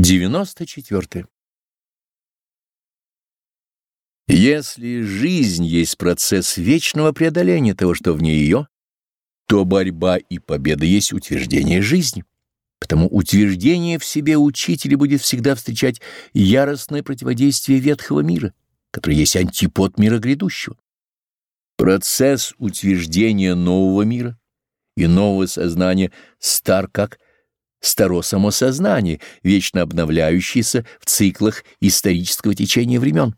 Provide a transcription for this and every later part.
94. Если жизнь есть процесс вечного преодоления того, что вне ее, то борьба и победа есть утверждение жизни. Потому утверждение в себе учителя будет всегда встречать яростное противодействие ветхого мира, который есть антипод мира грядущего. Процесс утверждения нового мира и нового сознания стар как старо самосознание, вечно обновляющееся в циклах исторического течения времен.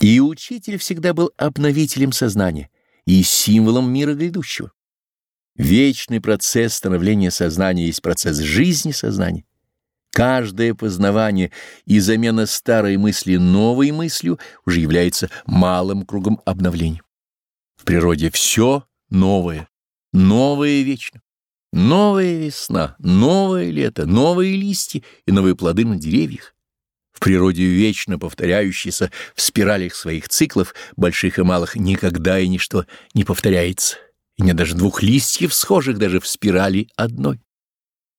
И учитель всегда был обновителем сознания и символом мира грядущего. Вечный процесс становления сознания есть процесс жизни сознания. Каждое познавание и замена старой мысли новой мыслью уже является малым кругом обновления. В природе все новое, новое вечно. Новая весна, новое лето, новые листья и новые плоды на деревьях. В природе вечно повторяющиеся в спиралях своих циклов, больших и малых, никогда и ничто не повторяется. И нет даже двух листьев, схожих даже в спирали одной.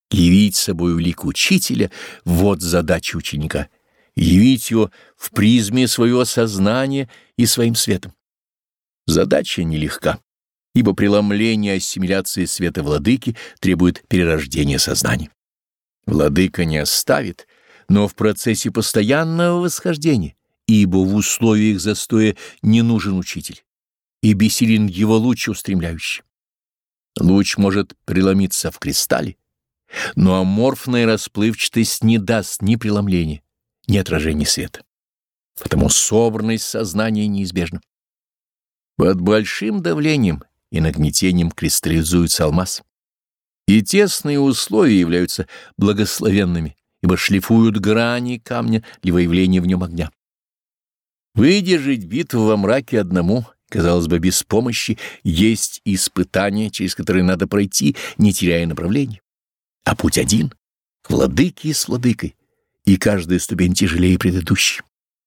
Явить собой лик учителя — вот задача ученика. Явить его в призме своего сознания и своим светом. Задача нелегка ибо преломление ассимиляции света владыки требует перерождения сознания. Владыка не оставит, но в процессе постоянного восхождения, ибо в условиях застоя не нужен учитель, и бессилен его луч устремляющий. Луч может преломиться в кристалле, но аморфная расплывчатость не даст ни преломления, ни отражения света. Потому собранность сознания неизбежна. Под большим давлением и нагнетением кристаллизуется алмаз. И тесные условия являются благословенными, ибо шлифуют грани камня для выявления в нем огня. Выдержать битву во мраке одному, казалось бы, без помощи, есть испытание, через которое надо пройти, не теряя направления. А путь один — к владыке с владыкой, и каждая ступень тяжелее предыдущей,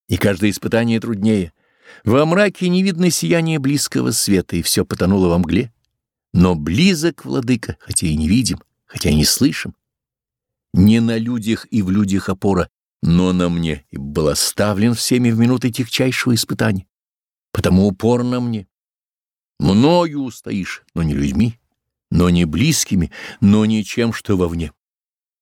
и каждое испытание труднее — во мраке не видно сияния близкого света, и все потонуло во мгле. Но близок владыка, хотя и не видим, хотя и не слышим. Не на людях и в людях опора, но на мне, и был оставлен всеми в минуты тягчайшего испытания. Потому упор на мне. Мною устоишь, но не людьми, но не близкими, но ничем, что вовне.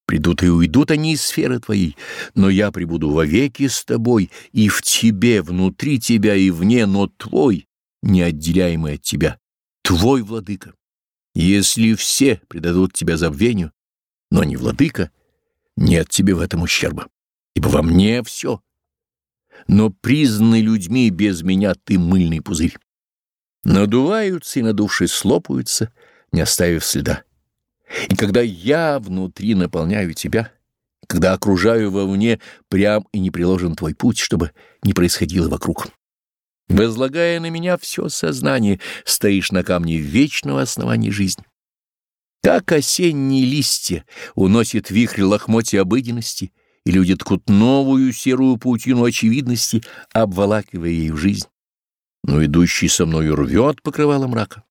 Придут и уйдут они из сферы твоей, но я пребуду вовеки с тобой, и в тебе, внутри тебя и вне, но твой, неотделяемый от тебя, твой владыка. Если все предадут тебя забвению, но не владыка, нет тебе в этом ущерба, ибо во мне все. Но признанный людьми без меня ты мыльный пузырь. Надуваются и надувшись слопаются, не оставив следа. И когда я внутри наполняю тебя, когда окружаю вовне, прям и не приложен твой путь, чтобы не происходило вокруг. Возлагая на меня все сознание, стоишь на камне вечного основания жизни. Как осенние листья уносит вихрь лохмотья обыденности, и люди ткут новую серую паутину очевидности, обволакивая ею жизнь. Но идущий со мною рвет покрывало мрака.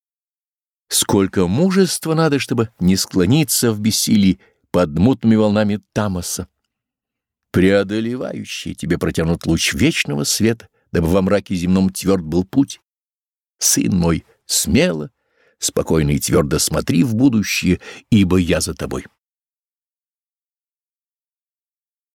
Сколько мужества надо, чтобы не склониться в бессилии под мутными волнами Тамаса. Преодолевающий тебе протянут луч вечного света, дабы во мраке земном тверд был путь. Сын мой, смело, спокойно и твердо смотри в будущее, ибо я за тобой.